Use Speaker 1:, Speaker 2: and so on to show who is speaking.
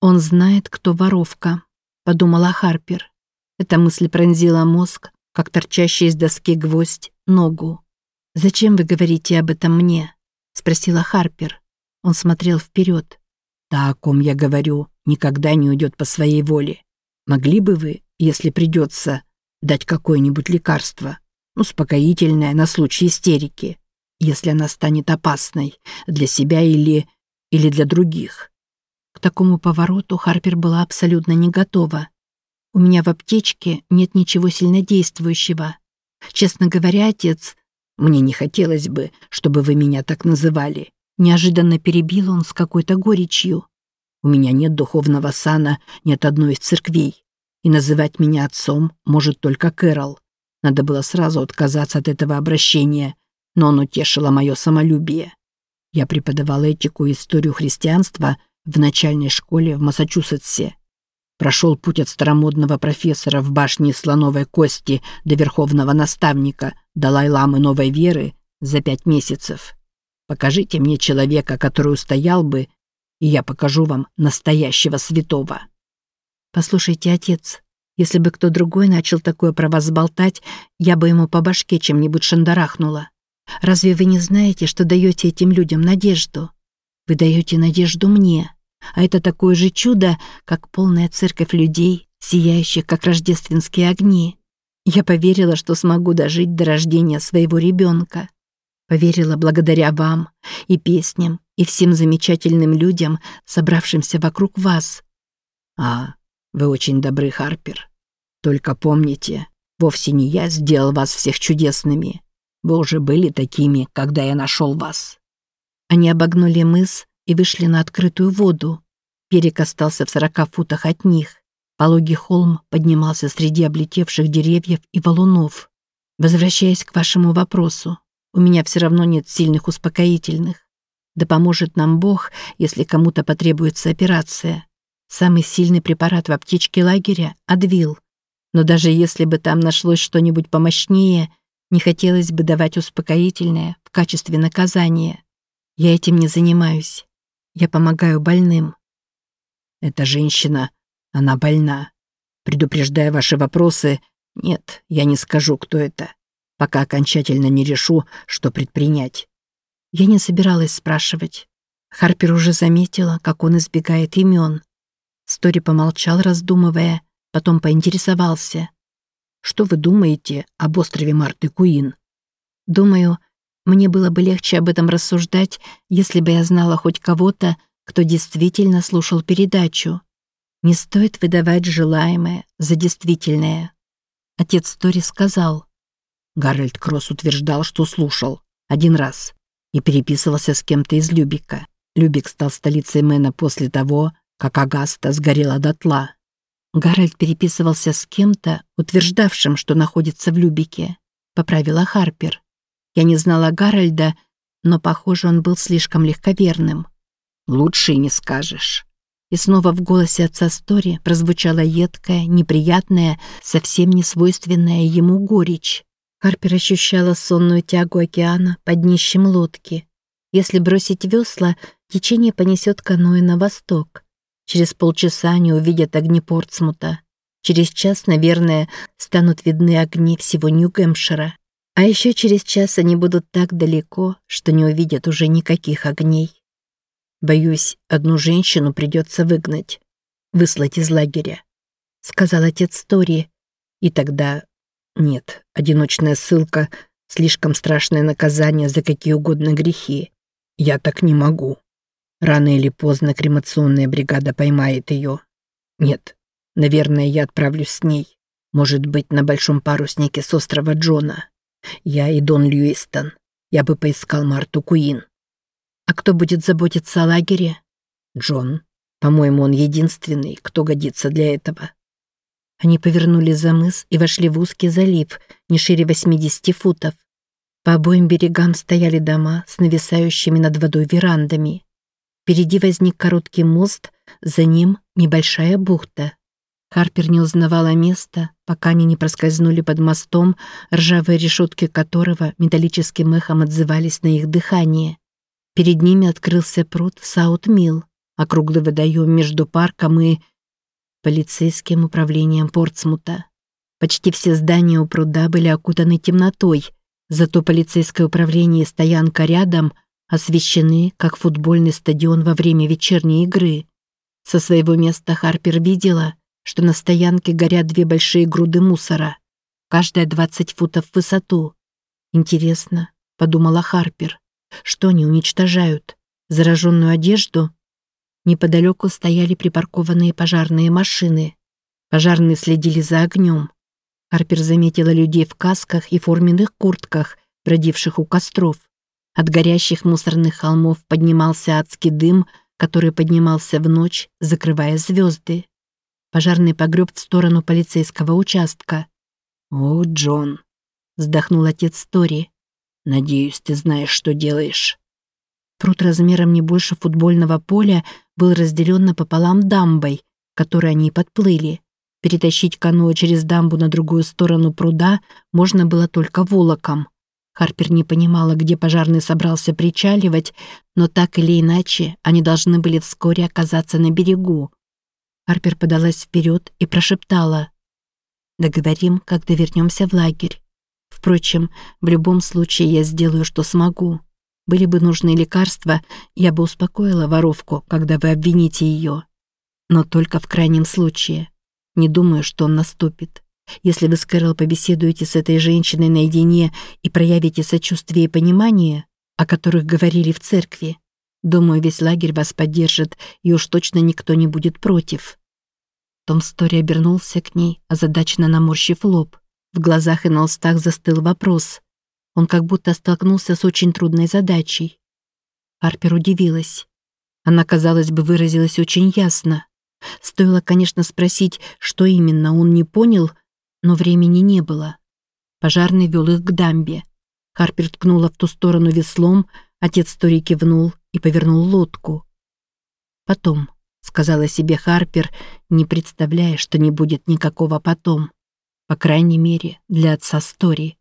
Speaker 1: «Он знает, кто воровка», — подумала Харпер. Эта мысль пронзила мозг, как торчащий из доски гвоздь, ногу. «Зачем вы говорите об этом мне?» — спросила Харпер. Он смотрел вперед. «Та, о ком я говорю, никогда не уйдет по своей воле. Могли бы вы, если придется, дать какое-нибудь лекарство, успокоительное на случай истерики, если она станет опасной для себя или... или для других?» К такому повороту Харпер была абсолютно не готова. «У меня в аптечке нет ничего сильнодействующего. Честно говоря, отец, мне не хотелось бы, чтобы вы меня так называли». Неожиданно перебил он с какой-то горечью. «У меня нет духовного сана ни от одной из церквей, и называть меня отцом может только Кэрол. Надо было сразу отказаться от этого обращения, но он утешило мое самолюбие. Я преподавал этику и историю христианства в начальной школе в Массачусетсе. Прошел путь от старомодного профессора в башне слоновой кости до верховного наставника Далай-ламы новой веры за пять месяцев. Покажите мне человека, который устоял бы, и я покажу вам настоящего святого. Послушайте, отец, если бы кто другой начал такое про вас болтать, я бы ему по башке чем-нибудь шандарахнула. Разве вы не знаете, что даете этим людям надежду? Вы даете надежду мне. А это такое же чудо, как полная церковь людей, сияющих, как рождественские огни. Я поверила, что смогу дожить до рождения своего ребенка. Поверила благодаря вам и песням, и всем замечательным людям, собравшимся вокруг вас. А, вы очень добры, Харпер. Только помните, вовсе не я сделал вас всех чудесными. Вы уже были такими, когда я нашел вас. Они обогнули мыс, и вышли на открытую воду. Берег остался в сорока футах от них. Пологий холм поднимался среди облетевших деревьев и валунов. Возвращаясь к вашему вопросу, у меня все равно нет сильных успокоительных. Да поможет нам Бог, если кому-то потребуется операция. Самый сильный препарат в аптечке лагеря – Адвил. Но даже если бы там нашлось что-нибудь помощнее, не хотелось бы давать успокоительное в качестве наказания. Я этим не занимаюсь. Я помогаю больным. Эта женщина, она больна. Предупреждая ваши вопросы, нет, я не скажу, кто это, пока окончательно не решу, что предпринять. Я не собиралась спрашивать. Харпер уже заметила, как он избегает имен. Стори помолчал, раздумывая, потом поинтересовался. «Что вы думаете об острове Марты Куин?» «Думаю, мне было бы легче об этом рассуждать, если бы я знала хоть кого-то, кто действительно слушал передачу. Не стоит выдавать желаемое за действительное. Отец Стори сказал. Гарольд Кросс утверждал, что слушал. Один раз. И переписывался с кем-то из Любека. Любек стал столицей Мэна после того, как Огаста сгорела дотла. Гарольд переписывался с кем-то, утверждавшим, что находится в Любеке. Поправила Харпер. Я не знала Гарольда, но, похоже, он был слишком легковерным. «Лучше и не скажешь». И снова в голосе отца Стори прозвучала едкая, неприятная, совсем не свойственная ему горечь. Харпер ощущала сонную тягу океана под днищем лодки. Если бросить весла, течение понесет каноэ на восток. Через полчаса они увидят огни Портсмута. Через час, наверное, станут видны огни всего Нью-Гэмпшира. А еще через час они будут так далеко, что не увидят уже никаких огней. Боюсь, одну женщину придется выгнать, выслать из лагеря, сказал отец Тори. И тогда... Нет, одиночная ссылка — слишком страшное наказание за какие угодно грехи. Я так не могу. Рано или поздно кремационная бригада поймает ее. Нет, наверное, я отправлюсь с ней. Может быть, на большом паруснике с острова Джона. Я и Дон Льюистон. Я бы поискал Марту Куин. А кто будет заботиться о лагере? Джон. По-моему, он единственный, кто годится для этого. Они повернули за мыс и вошли в узкий залив, не шире 80 футов. По обоим берегам стояли дома с нависающими над водой верандами. Впереди возник короткий мост, за ним небольшая бухта. Харпер не узнавала места, пока они не проскользнули под мостом, ржавые решетки которого металлическим эхом отзывались на их дыхание. Перед ними открылся пруд Саут-Милл, округлый водоем между парком и полицейским управлением Портсмута. Почти все здания у пруда были окутаны темнотой, зато полицейское управление и стоянка рядом освещены, как футбольный стадион во время вечерней игры. Со своего места Харпер видела, что на стоянке горят две большие груды мусора, каждая 20 футов в высоту. Интересно, подумала Харпер, что они уничтожают? Зараженную одежду? Неподалеку стояли припаркованные пожарные машины. Пожарные следили за огнем. Харпер заметила людей в касках и форменных куртках, бродивших у костров. От горящих мусорных холмов поднимался адский дым, который поднимался в ночь, закрывая звезды. Пожарный погреб в сторону полицейского участка. «О, Джон!» — вздохнул отец Тори. «Надеюсь, ты знаешь, что делаешь». Пруд размером не больше футбольного поля был разделен напополам дамбой, которой они подплыли. Перетащить каноэ через дамбу на другую сторону пруда можно было только волоком. Харпер не понимала, где пожарный собрался причаливать, но так или иначе они должны были вскоре оказаться на берегу. Харпер подалась вперед и прошептала. «Договорим, когда вернемся в лагерь. Впрочем, в любом случае я сделаю, что смогу. Были бы нужны лекарства, я бы успокоила воровку, когда вы обвините ее. Но только в крайнем случае. Не думаю, что он наступит. Если вы с Кэрол побеседуете с этой женщиной наедине и проявите сочувствие и понимание, о которых говорили в церкви, Думаю, весь лагерь вас поддержит, и уж точно никто не будет против». Том Стори обернулся к ней, озадаченно наморщив лоб. В глазах и на устах застыл вопрос. Он как будто столкнулся с очень трудной задачей. Харпер удивилась. Она, казалось бы, выразилась очень ясно. Стоило, конечно, спросить, что именно он не понял, но времени не было. Пожарный вел их к дамбе. Харпер ткнула в ту сторону веслом, отец Тори кивнул, и повернул лодку. «Потом», — сказала себе Харпер, не представляя, что не будет никакого «потом». По крайней мере, для отца Стори.